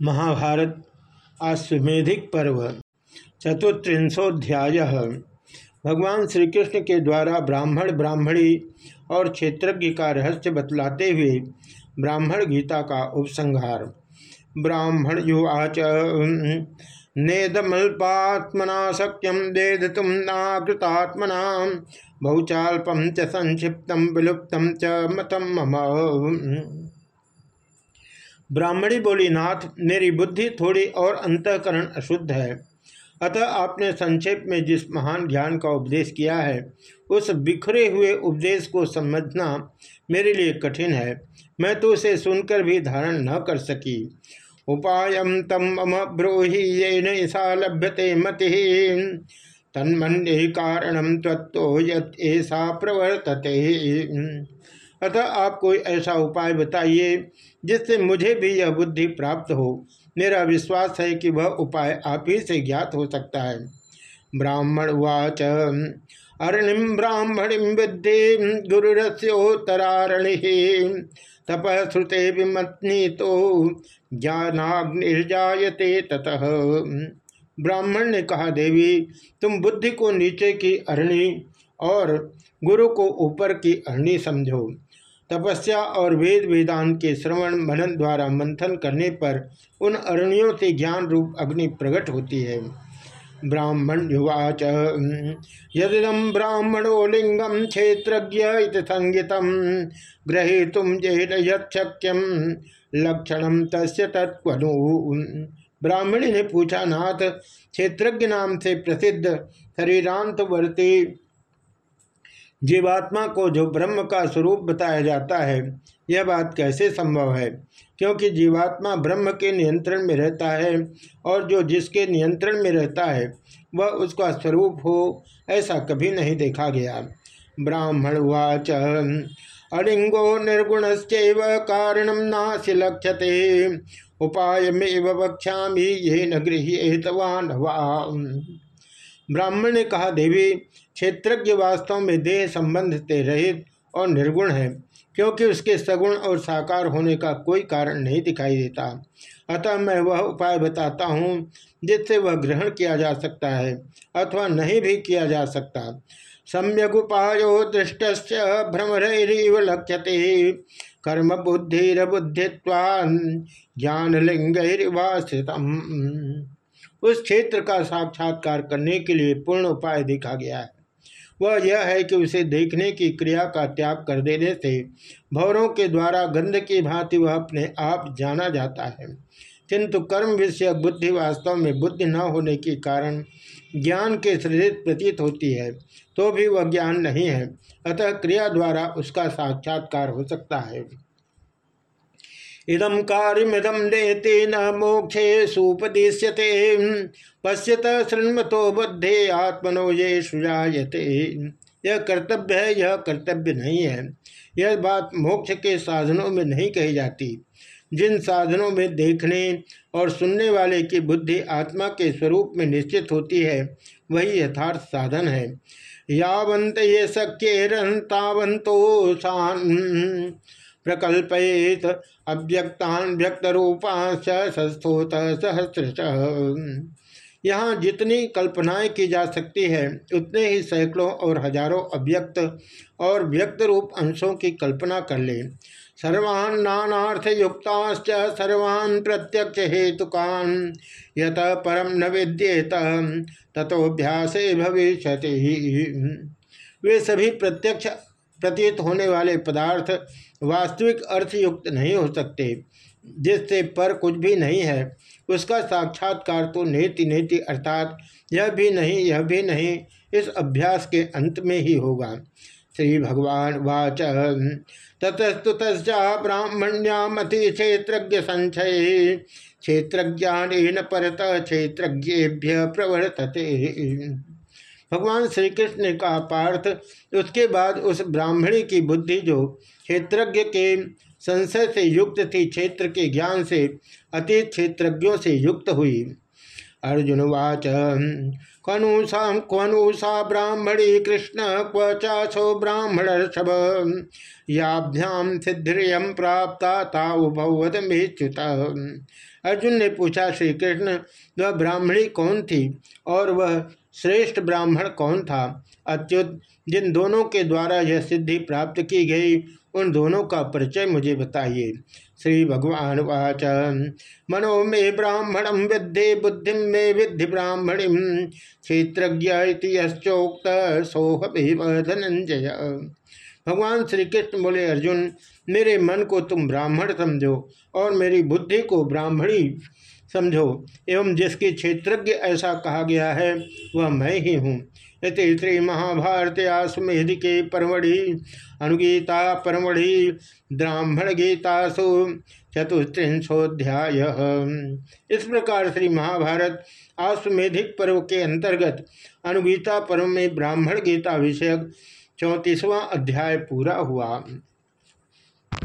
महाभारत आश्वेधिक पर्व चतुर्त्रिंशोध्याय भगवान श्री कृष्ण के द्वारा ब्राह्मण ब्राह्मणी और क्षेत्रज्ञ का रहस्य बतलाते हुए ब्राह्मण गीता का उपसंहार। ब्राह्मण युवाच नेदमल्पात्मना शक्यम देद तुम नाकृतात्मना बहुचाल्पम च संक्षिप्तम विलुप्तम च मतम मम। ब्राह्मणी बोली नाथ मेरी बुद्धि थोड़ी और अंतकरण अशुद्ध है। अतः आपने संक्षेप में जिस महान ज्ञान का उपदेश किया है, उस बिखरे हुए उपदेश को समझना मेरे लिए कठिन है। मैं तो उसे सुनकर भी धारण न कर सकी। उपाय तम मम ब्रूहि ये ऐसा लभ्यते मति। तन्मन्य कारणम तत्व यसा प्रवर्तते। अतः आप कोई ऐसा उपाय बताइए जिससे मुझे भी यह बुद्धि प्राप्त हो। मेरा विश्वास है कि वह उपाय आप ही से ज्ञात हो सकता है। ब्राह्मण वाच अरणिम ब्राह्मणिम विद्धि गुरुरस्योत्तरारणि तप श्रुते विमत्नी तो ज्ञानाग्निर्जायते ततः। ब्राह्मण ने कहा, देवी, तुम बुद्धि को नीचे की अरणी और गुरु को ऊपर की अरणी समझो। तपस्या और वेद वेदांत के श्रवण मनन द्वारा मंथन करने पर उन अरण्यों से ज्ञान रूप अग्नि प्रकट होती है। ब्राह्मण युवाच यदिदम ब्राह्मणो लिंगम क्षेत्रज्ञ संगीत ग्रही तुम जेन यक्यम लक्षण तस्य तत्वनु ब्राह्मणी ने पूछा, नाथ, क्षेत्रज्ञ नाम से प्रसिद्ध शरीरांतवर्ती जीवात्मा को जो ब्रह्म का स्वरूप बताया जाता है, यह बात कैसे संभव है? क्योंकि जीवात्मा ब्रह्म के नियंत्रण में रहता है और जो जिसके नियंत्रण में रहता है, वह उसका स्वरूप हो, ऐसा कभी नहीं देखा गया। ब्राह्मण वाच अलिंगो निर्गुण कारणम नाश लक्ष्यते उपाय में वक्षा ये न गृहवान ब्राह्मण ने कहा, देवी, क्षेत्रज्ञ वास्तव में देह संबंध से रहित और निर्गुण है, क्योंकि उसके सगुण और साकार होने का कोई कारण नहीं दिखाई देता। अतः मैं वह उपाय बताता हूँ, जिससे वह ग्रहण किया जा सकता है, अथवा नहीं भी किया जा सकता। सम्यक उपायो दृष्ट भ्रमर लक्ष्यते। कर्म बुद्धिर्बुद्धित्वान ज्ञान लिंगवास्थितम उस क्षेत्र का साक्षात्कार करने के लिए पूर्ण उपाय देखा गया है। वह यह है कि उसे देखने की क्रिया का त्याग कर देने से भवरों के द्वारा गंध की भांति वह अपने आप जाना जाता है। किंतु कर्म विषय बुद्धि वास्तव में बुद्धि न होने के कारण ज्ञान के सृजित प्रतीत होती है तो भी वह ज्ञान नहीं है, अतः क्रिया द्वारा उसका साक्षात्कार हो सकता है। इदम कार्यमिदम नेते न मोक्षे सुपदिश्यते। पश्यत शृण्मतो बुद्धे आत्मनो ये सुजायते यह कर्तव्य है, यह कर्तव्य नहीं है। यह बात मोक्ष के साधनों में नहीं कही जाती। जिन साधनों में देखने और सुनने वाले की बुद्धि आत्मा के स्वरूप में निश्चित होती है, वही यथार्थ साधन है। यावंत ये शक्य तावंतो प्रकल्पयेत अव्यक्तान व्यक्त रूपांश संस्थोत सहस्र यहाँ जितनी कल्पनाएँ की जा सकती है, उतने ही सैकड़ों और हज़ारों अव्यक्त और व्यक्त रूप अंशों की कल्पना कर ले। सर्वान् नानार्थ युक्ताश्च सर्वान् प्रत्यक्ष हेतुकान यत परम न विद्येत तथोभ्यास भविष्य वे सभी प्रत्यक्ष प्रतीत होने वाले पदार्थ वास्तविक अर्थ युक्त नहीं हो सकते, जिससे पर कुछ भी नहीं है। उसका साक्षात्कार तो नेति नेति अर्थात यह भी नहीं, यह भी नहीं, इस अभ्यास के अंत में ही होगा। श्री भगवान वाच। ततस्तुत ब्राह्मण्यामति क्षेत्रज्ञ संचय क्षेत्रज्ञान परत, क्षेत्रज्ञेभ्य प्रवर्तते। भगवान श्री कृष्ण ने कहा, पार्थ, उसके बाद उस ब्राह्मणी की बुद्धि जो क्षेत्रज्ञ के संशय से युक्त थी, क्षेत्र के ज्ञान से अतीत क्षेत्रज्ञों से युक्त हुई। अर्जुनवाच क्वनुषा क्वनुषा ब्राह्मणी कृष्ण, क्व चासो ब्राह्मणर्षभ याभ्याम सिद्धियम प्राप्त ताउभवत मेच्युत। अर्जुन ने पूछा श्री कृष्ण वह ब्राह्मणी कौन थी? और वह श्रेष्ठ ब्राह्मण कौन था? अच्युत, जिन दोनों के द्वारा यह सिद्धि प्राप्त की गई, उन दोनों का परिचय मुझे बताइए। श्री भगवान वाच। मनो मे ब्राह्मणम विद्धि बुद्धि मे विद्धि ब्राह्मणी। क्षेत्रोक्त सोह धनंजय। भगवान श्री कृष्ण बोले, अर्जुन, मेरे मन को तुम ब्राह्मण समझो और मेरी बुद्धि को ब्राह्मणी समझो। एवं जिसकी क्षेत्रज्ञ ऐसा कहा गया है, वह मैं ही हूँ। इति श्री महाभारत आश्वेधि के परमढ़ि अनुगीता परमढ़ि ब्राह्मण गीतासु चतुस्त्रिंशोध्याय इस प्रकार श्री महाभारत आश्वेधिक पर्व के अंतर्गत अनुगीता पर्व में ब्राह्मण गीता विषयक चौंतीसवां अध्याय पूरा हुआ।